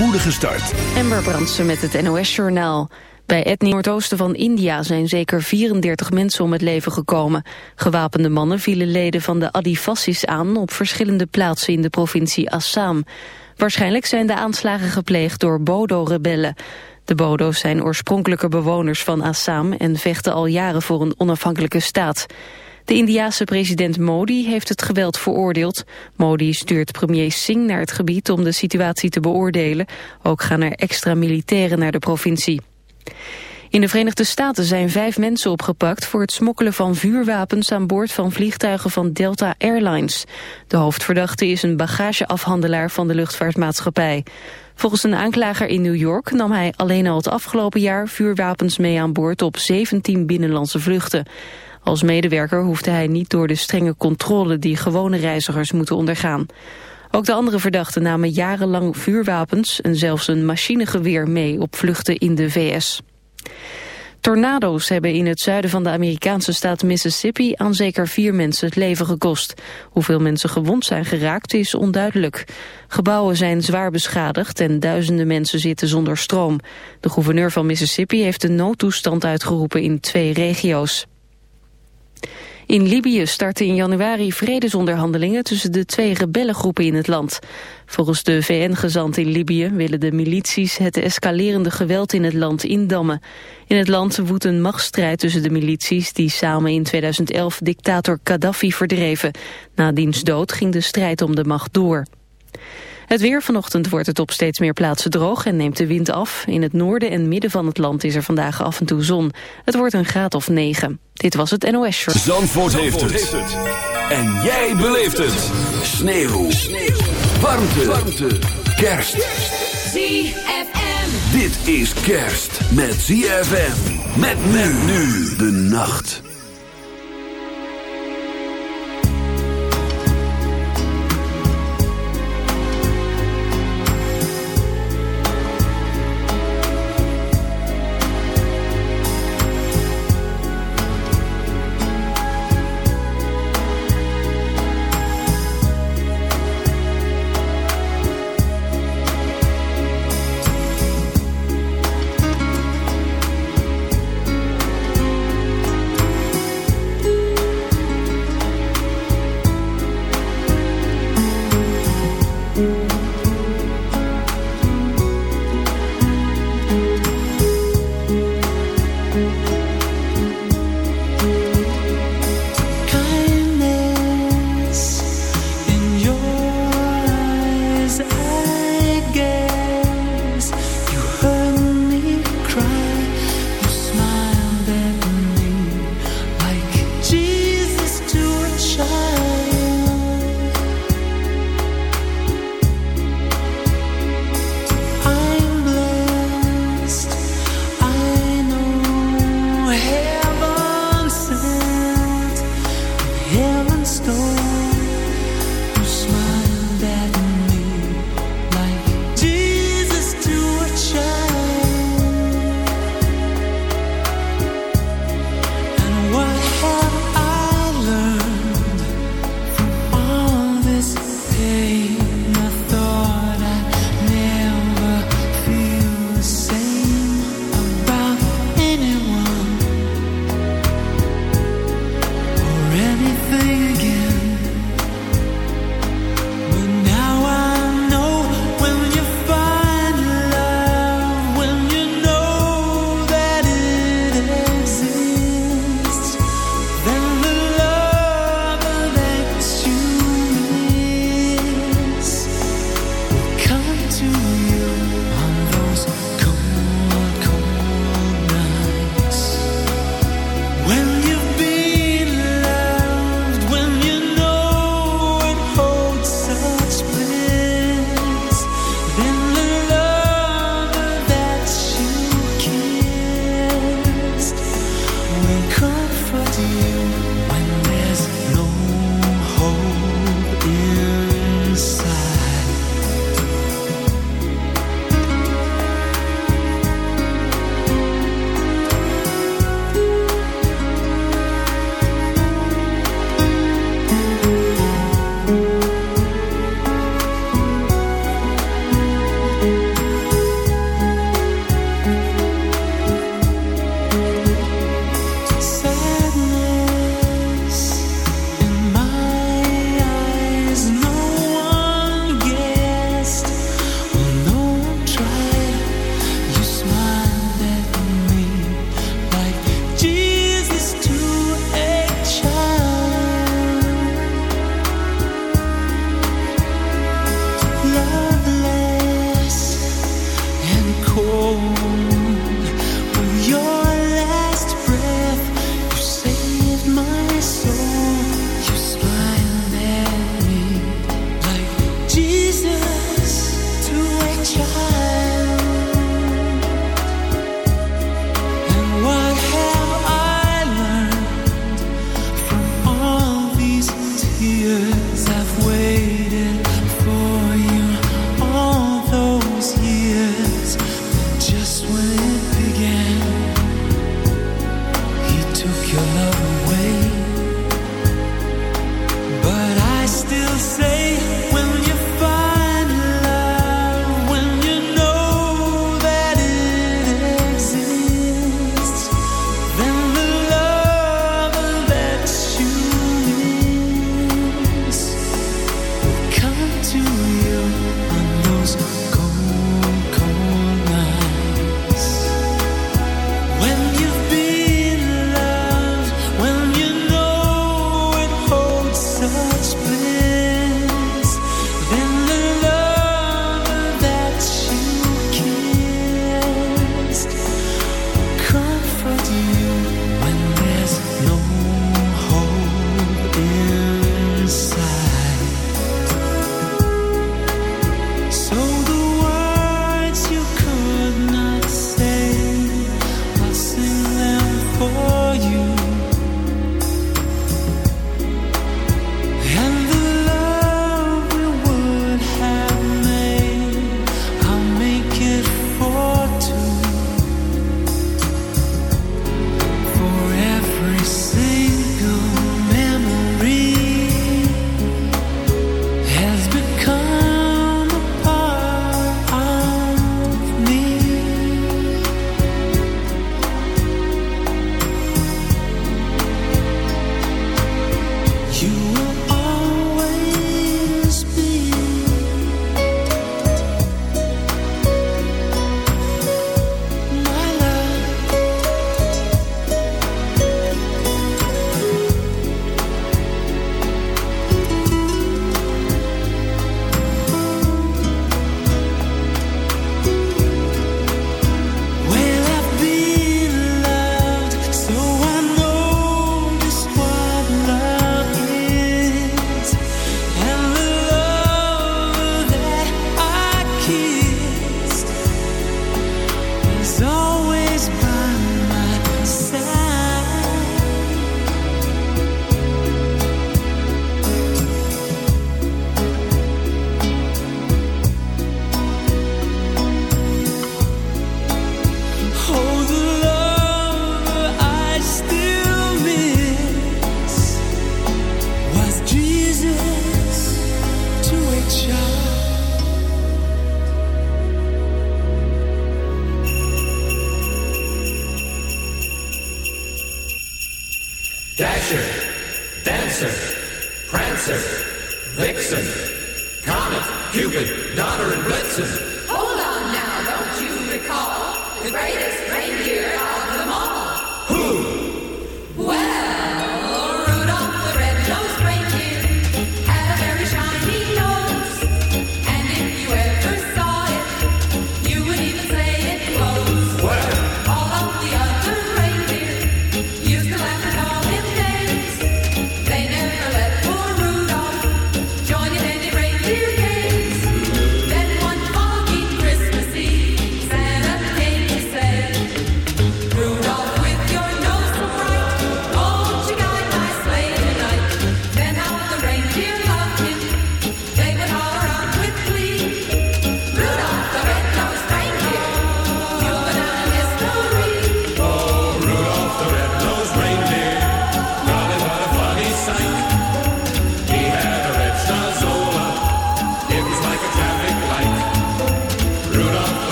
spoedige start. Ember Brandsen met het NOS-journaal. Bij het noordoosten van India zijn zeker 34 mensen om het leven gekomen. Gewapende mannen vielen leden van de Adivasis aan op verschillende plaatsen in de provincie Assam. Waarschijnlijk zijn de aanslagen gepleegd door Bodo-rebellen. De Bodo's zijn oorspronkelijke bewoners van Assam en vechten al jaren voor een onafhankelijke staat. De Indiase president Modi heeft het geweld veroordeeld. Modi stuurt premier Singh naar het gebied om de situatie te beoordelen. Ook gaan er extra militairen naar de provincie. In de Verenigde Staten zijn vijf mensen opgepakt voor het smokkelen van vuurwapens aan boord van vliegtuigen van Delta Airlines. De hoofdverdachte is een bagageafhandelaar van de luchtvaartmaatschappij. Volgens een aanklager in New York nam hij alleen al het afgelopen jaar vuurwapens mee aan boord op 17 binnenlandse vluchten. Als medewerker hoefde hij niet door de strenge controle die gewone reizigers moeten ondergaan. Ook de andere verdachten namen jarenlang vuurwapens en zelfs een machinegeweer mee op vluchten in de VS. Tornado's hebben in het zuiden van de Amerikaanse staat Mississippi aan zeker vier mensen het leven gekost. Hoeveel mensen gewond zijn geraakt is onduidelijk. Gebouwen zijn zwaar beschadigd en duizenden mensen zitten zonder stroom. De gouverneur van Mississippi heeft een noodtoestand uitgeroepen in twee regio's. In Libië starten in januari vredesonderhandelingen tussen de twee rebellengroepen in het land. Volgens de VN-gezant in Libië willen de milities het escalerende geweld in het land indammen. In het land woedt een machtsstrijd tussen de milities die samen in 2011 dictator Gaddafi verdreven. Na diens dood ging de strijd om de macht door. Het weer vanochtend wordt het op steeds meer plaatsen droog en neemt de wind af. In het noorden en midden van het land is er vandaag af en toe zon. Het wordt een graad of 9. Dit was het NOS Short. Zandvoort, heeft, het. En jij beleeft het. Sneeuw. Sneeuw. Warmte. Warmte. Kerst. ZFM. Dit is kerst met ZFM. Met men nu de nacht.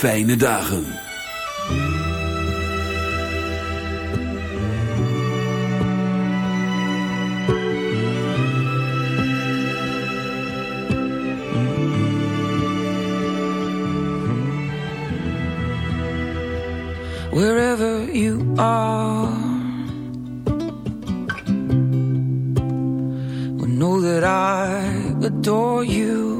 fijne dagen. Wherever you are We know that I adore you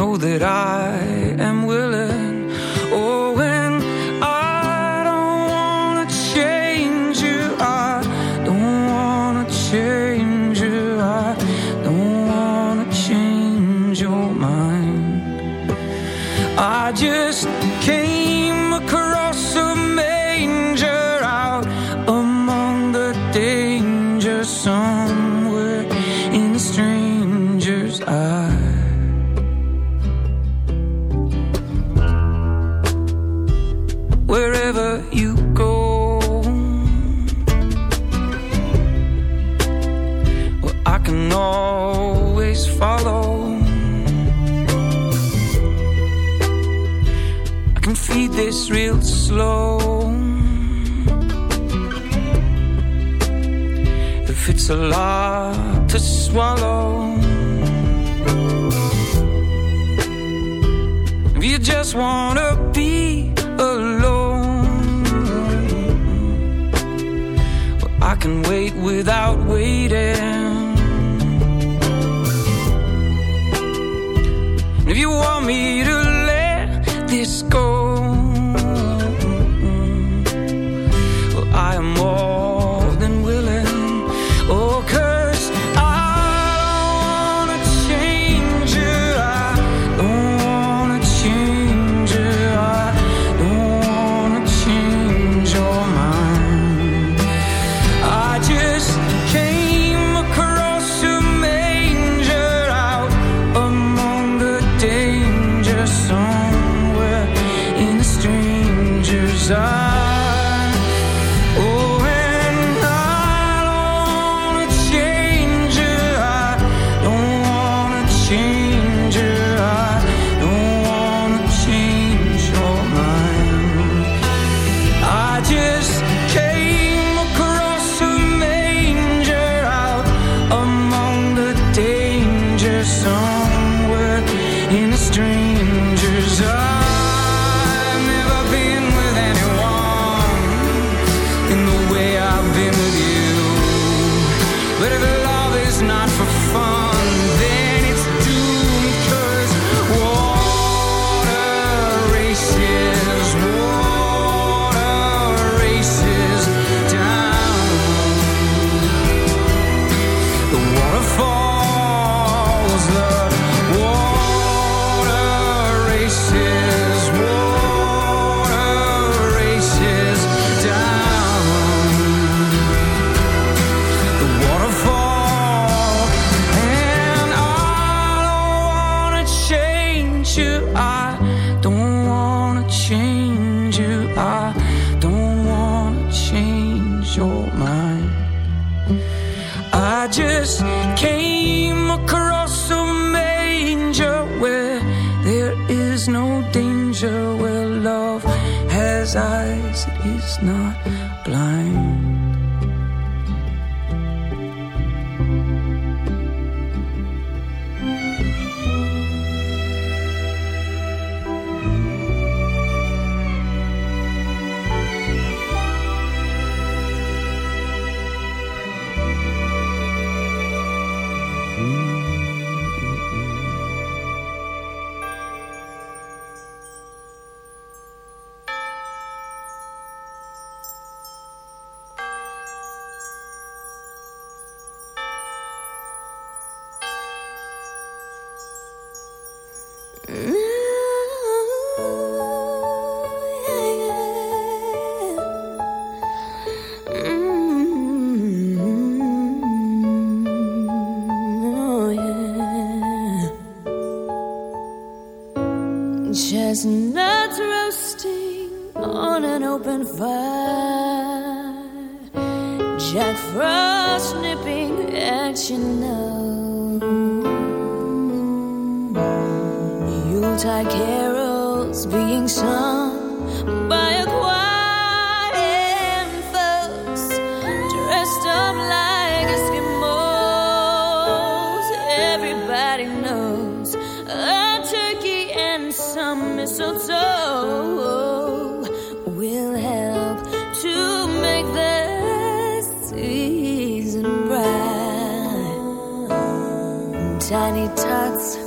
know that I am willing. alone. If it's a lot to swallow, if you just wanna be alone, well, I can wait without waiting. I don't wanna change you. I don't wanna change your mind. I just came across a manger where there is no danger, where love has eyes, it is not tiny tots.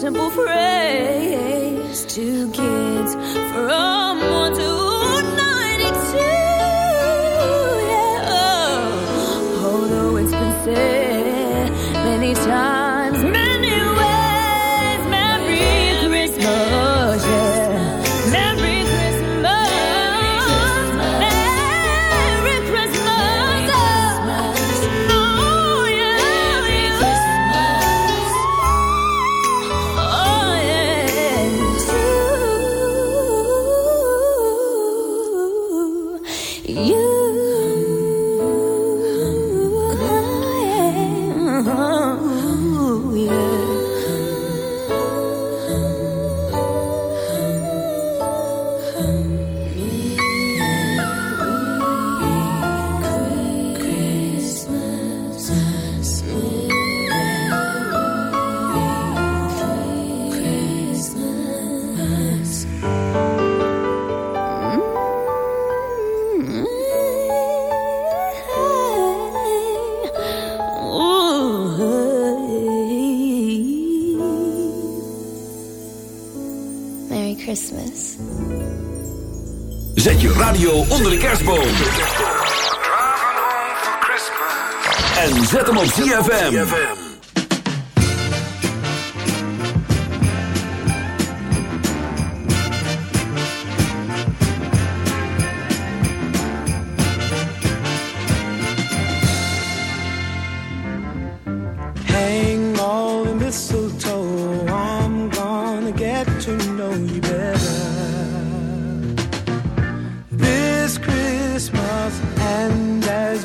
simple phrase to kids from one to ninety-two. Yeah, oh, although it's been said.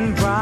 and bright.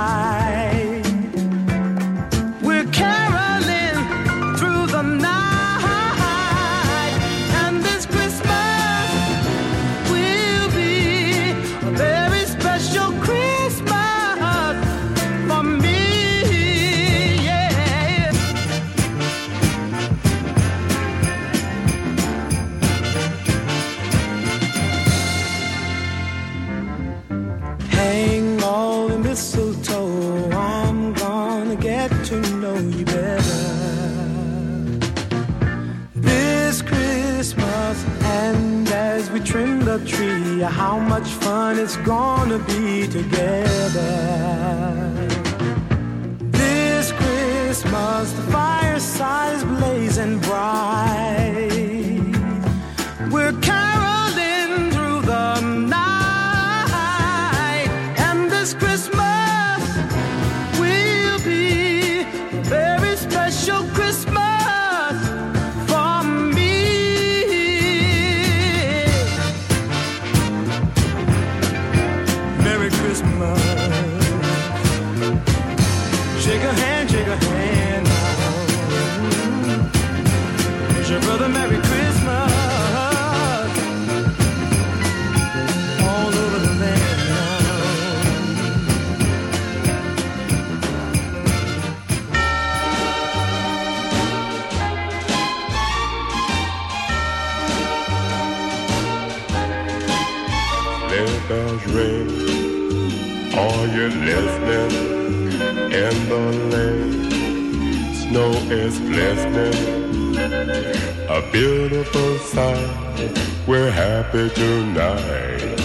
A beautiful sight, we're happy tonight.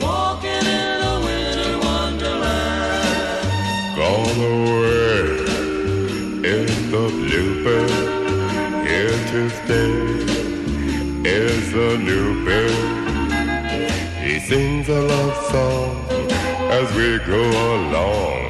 Walking in a winter wonderland. Gone away in the bluebird. Here to stay is a new bird. He sings a love song as we go along.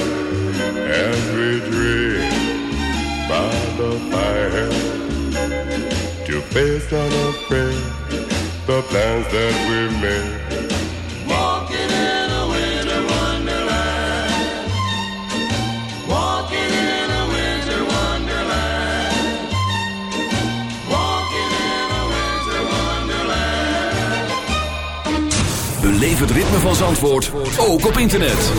to face unafraid the plans that we made. Walking in a winter wonderland. Walking in a winter wonderland. Walking in a winter wonderland. Beleef het ritme van Zandvoort ook op internet.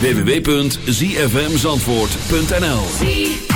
www.zfmzandvoort.nl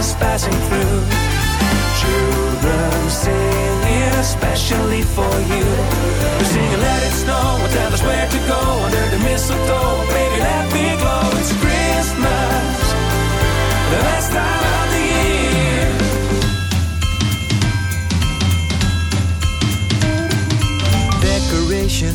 Passing through. Children singing, especially for you. They're singing, let it snow, and tell us where to go under the mistletoe. Baby, let me glow, it's Christmas, the best time of the year. Decoration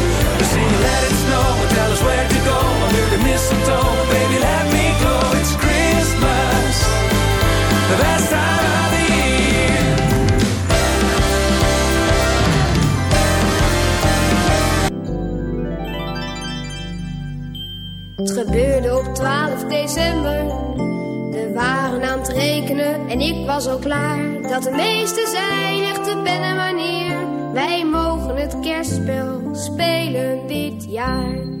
Tell us where to go under the mistletoe. Baby, let me go. It's Christmas, the best time of the year. Het gebeurde op 12 december. We waren aan het rekenen en ik was al klaar. Dat de meesten zijn echte pen en manier. Wij mogen het kerstspel spelen dit jaar.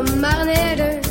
Marnelle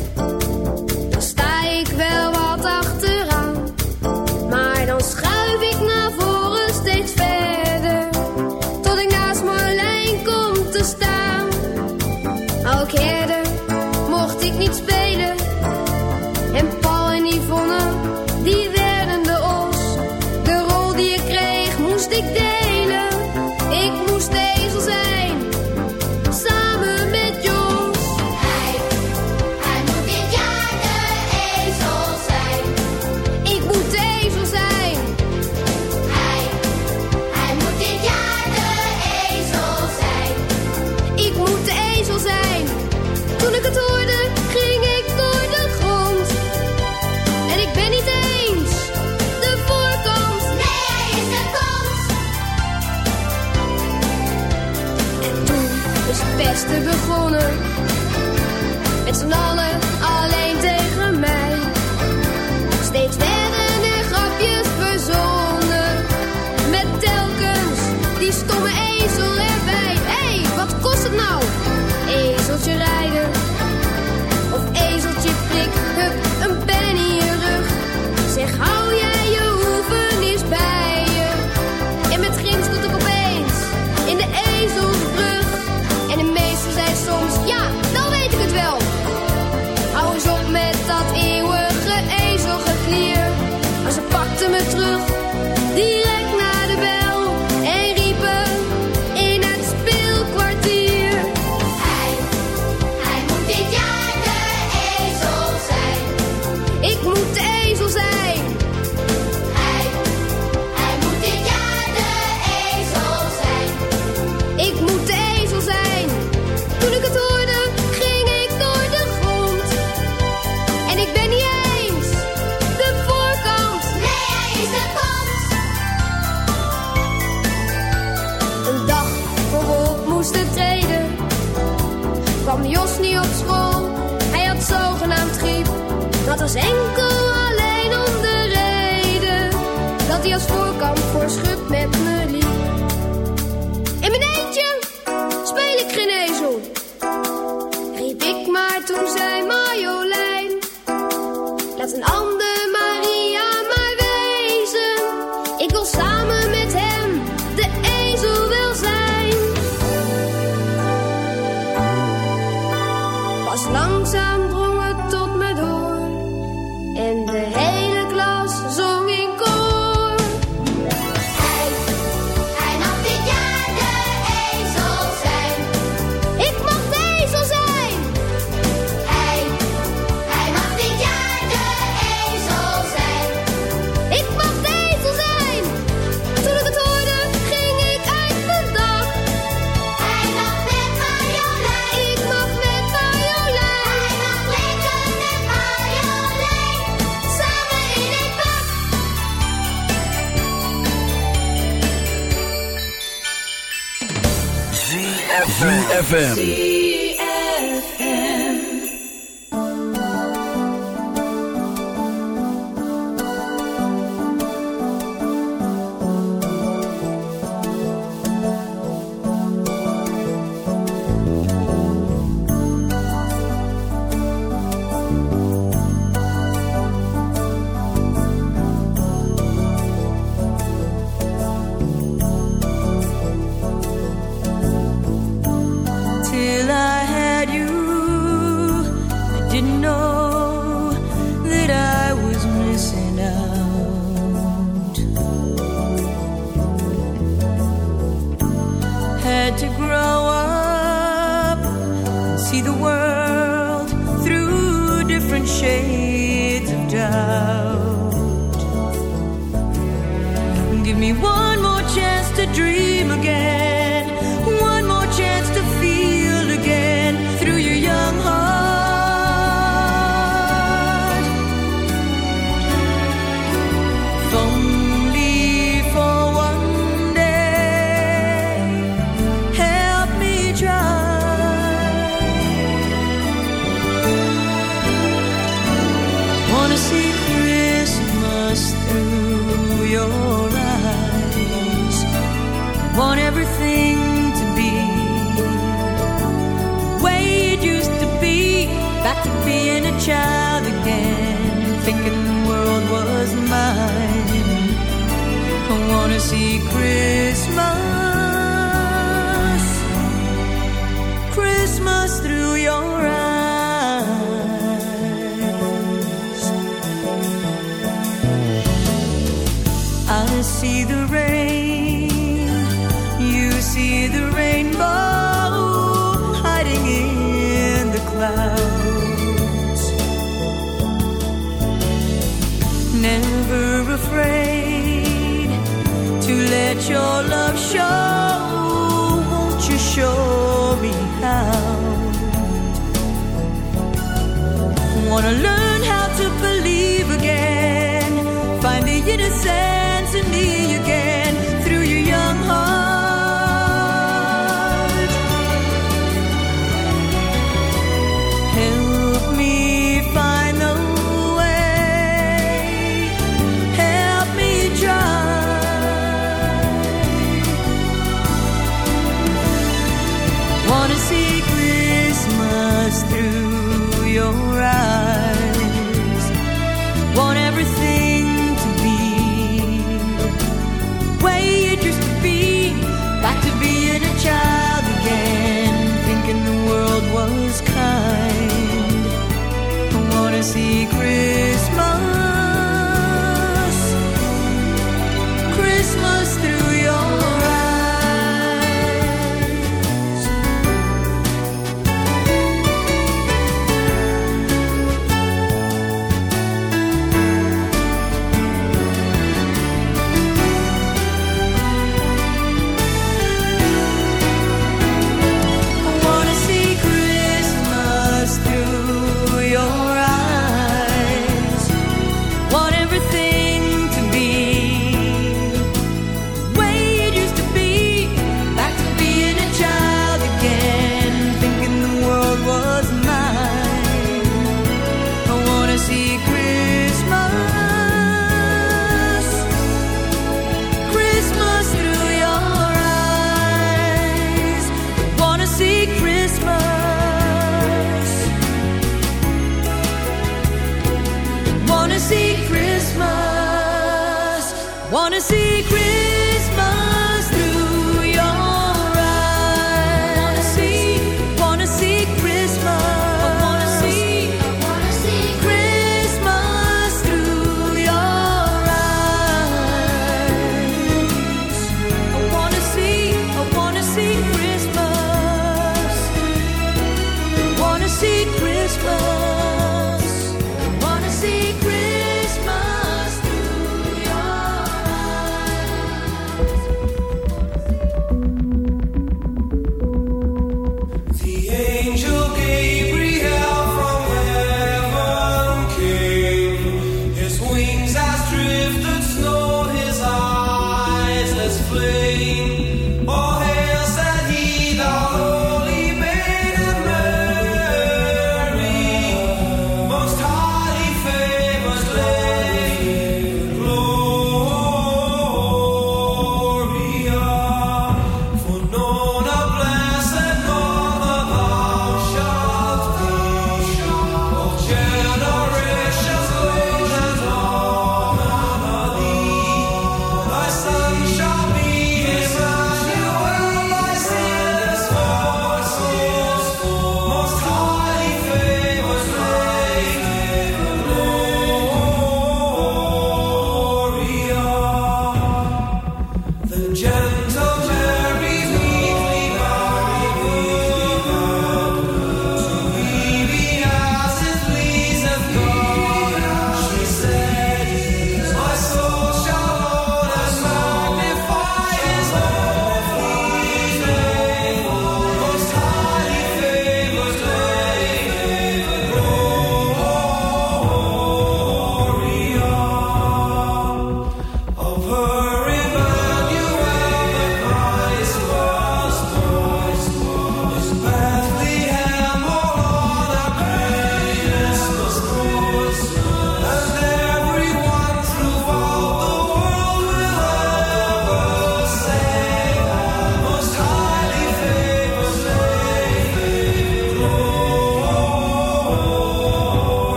Find the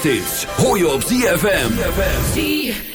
kersthits hoor je op. ZFM.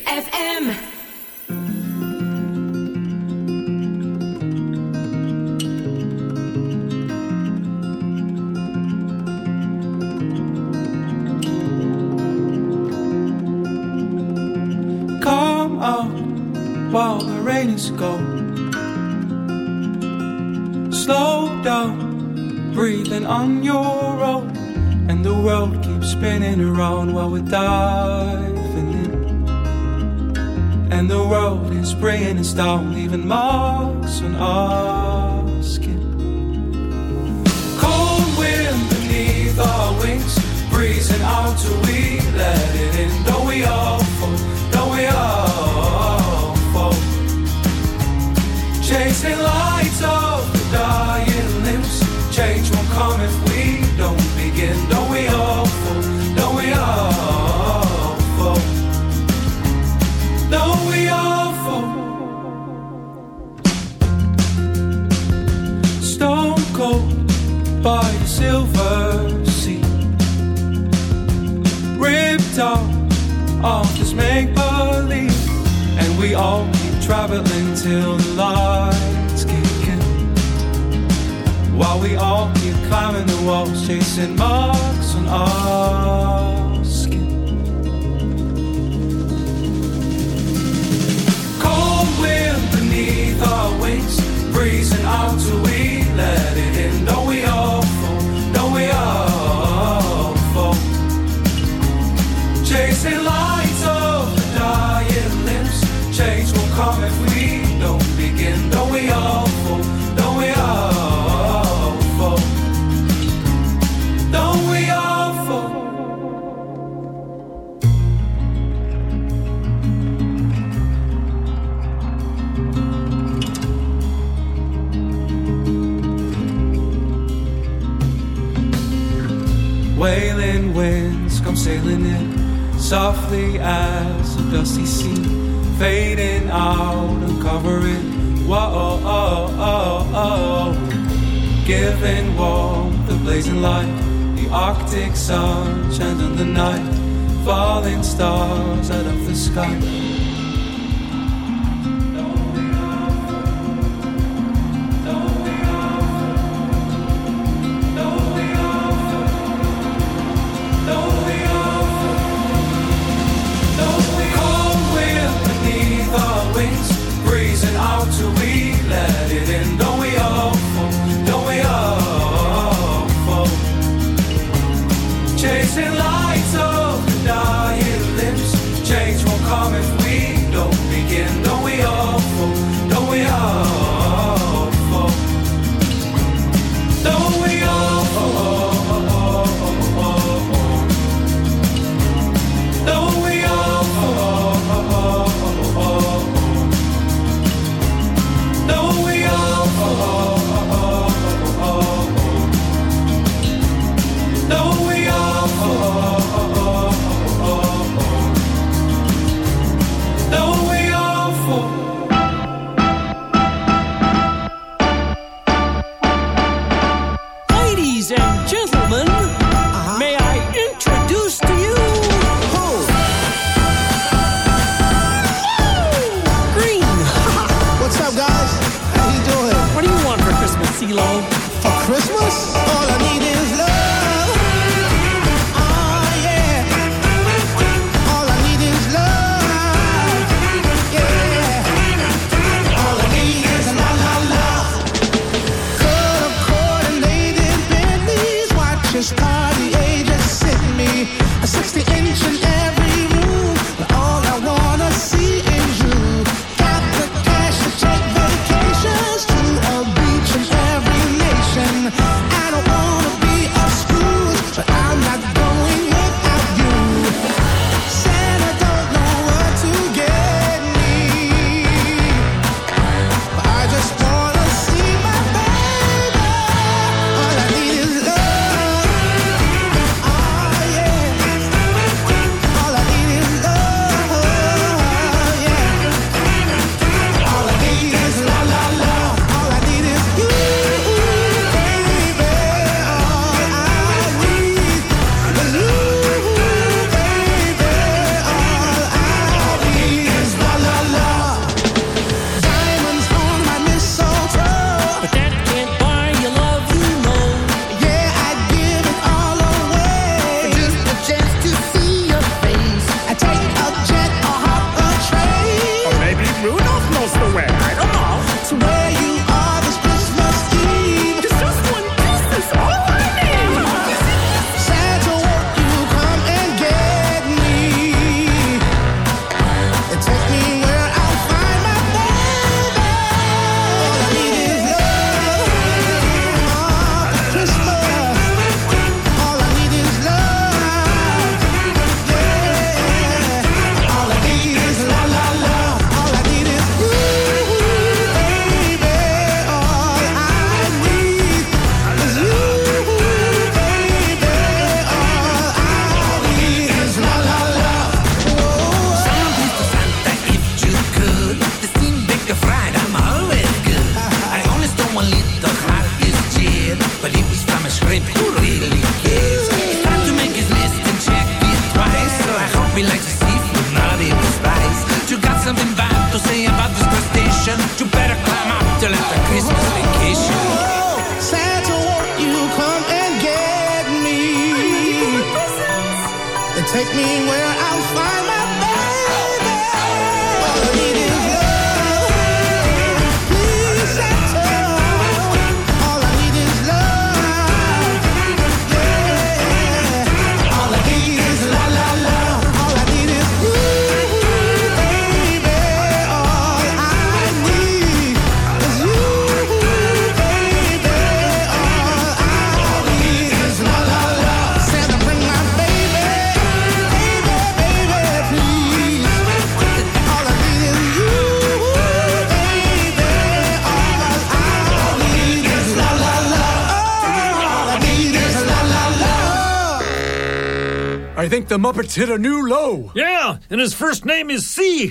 the Muppets hit a new low. Yeah, and his first name is C.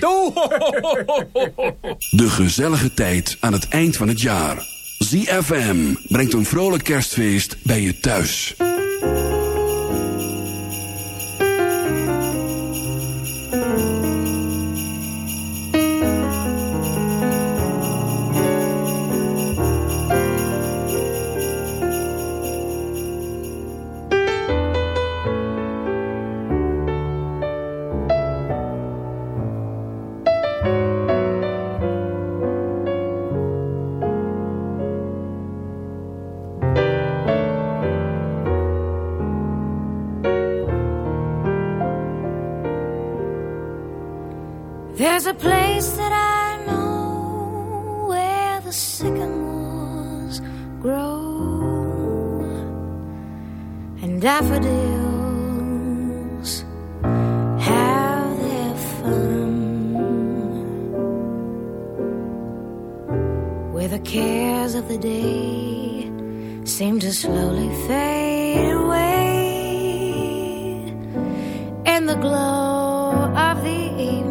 De gezellige tijd aan het eind van het jaar. ZFM brengt een vrolijk kerstfeest bij je thuis. to slowly fade away in the glow of the evening.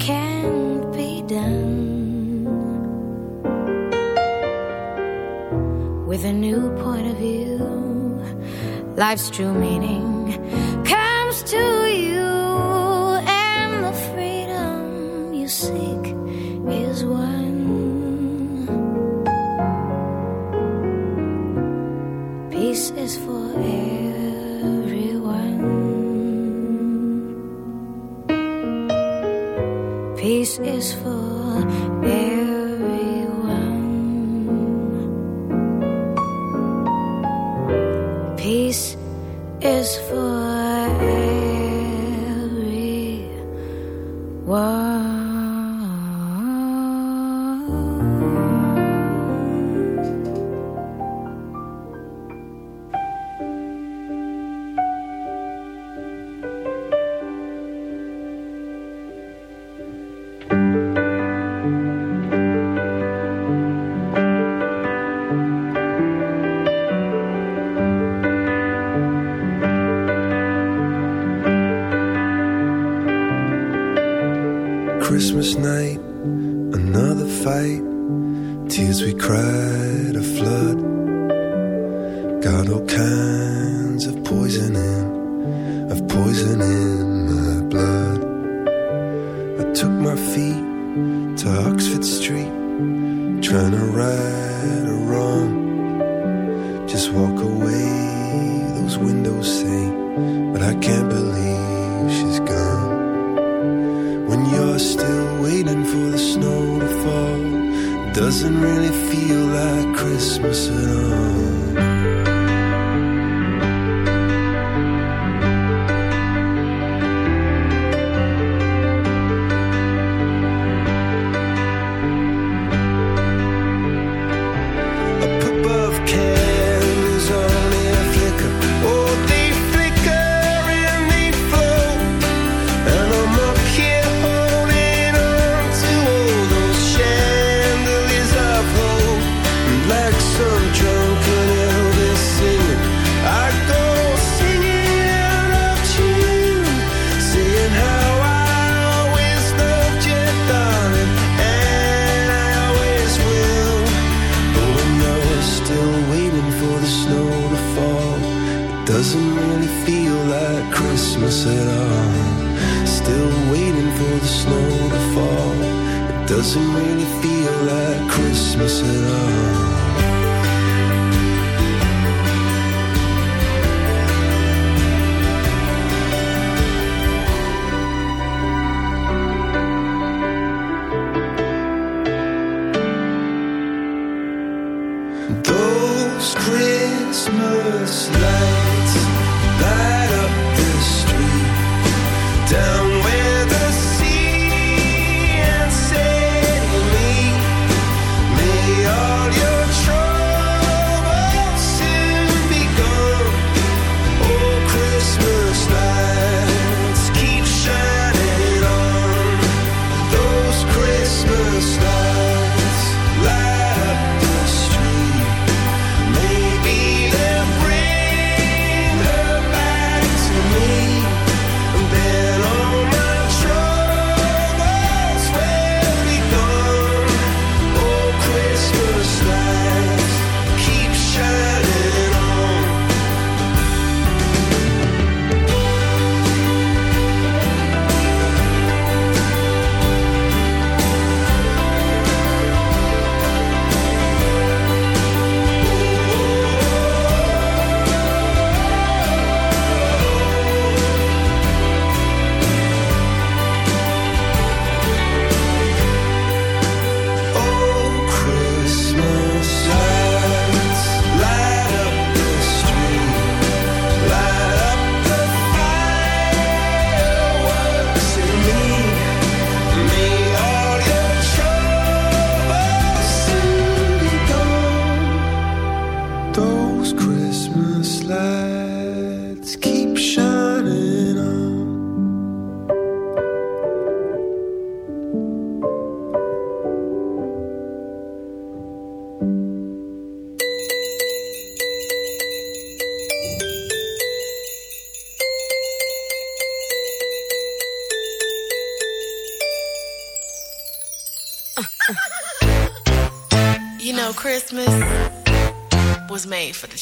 Can be done with a new point of view. Life's true meaning comes to you. is full.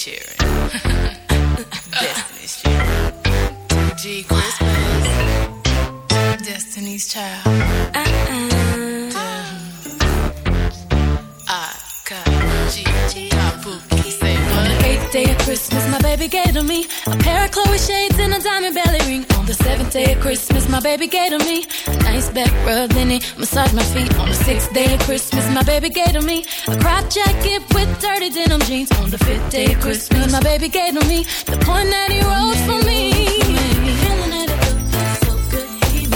Made day of Christmas, my baby gave to me a nice back rub, then he massaged my feet. On the sixth day of Christmas, my baby gave to me a crop jacket with dirty denim jeans. On the fifth day of Christmas, my baby gave to me the point that he wrote for me. Feeling that it feels so good, he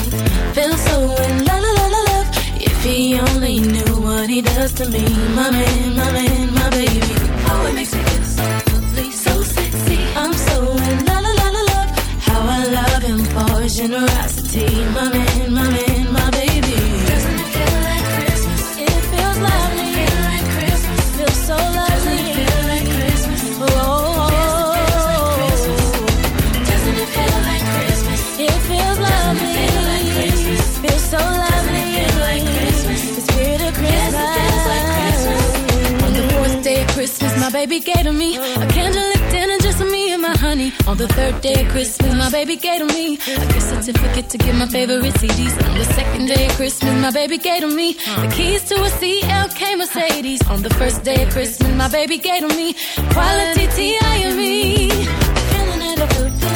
Feel so in love, love, love, love. If he only knew what he does to me, my man, my man, my baby. generosity, my man, my man, my baby. Doesn't it feel like Christmas? It feels lovely. Doesn't it feel like Christmas? Oh, doesn't it feel like Christmas? It feels so lovely. Feel like Christmas. The. Like Christmas. The fourth day of Christmas, my baby gave to me a candle. On the third day of Christmas, my baby gave to me a gift certificate to get my favorite CDs. On the second day of Christmas, my baby gave to me the keys to a CLK Mercedes. On the first day of Christmas, my baby gave to me quality T.I.M.E. Feeling it,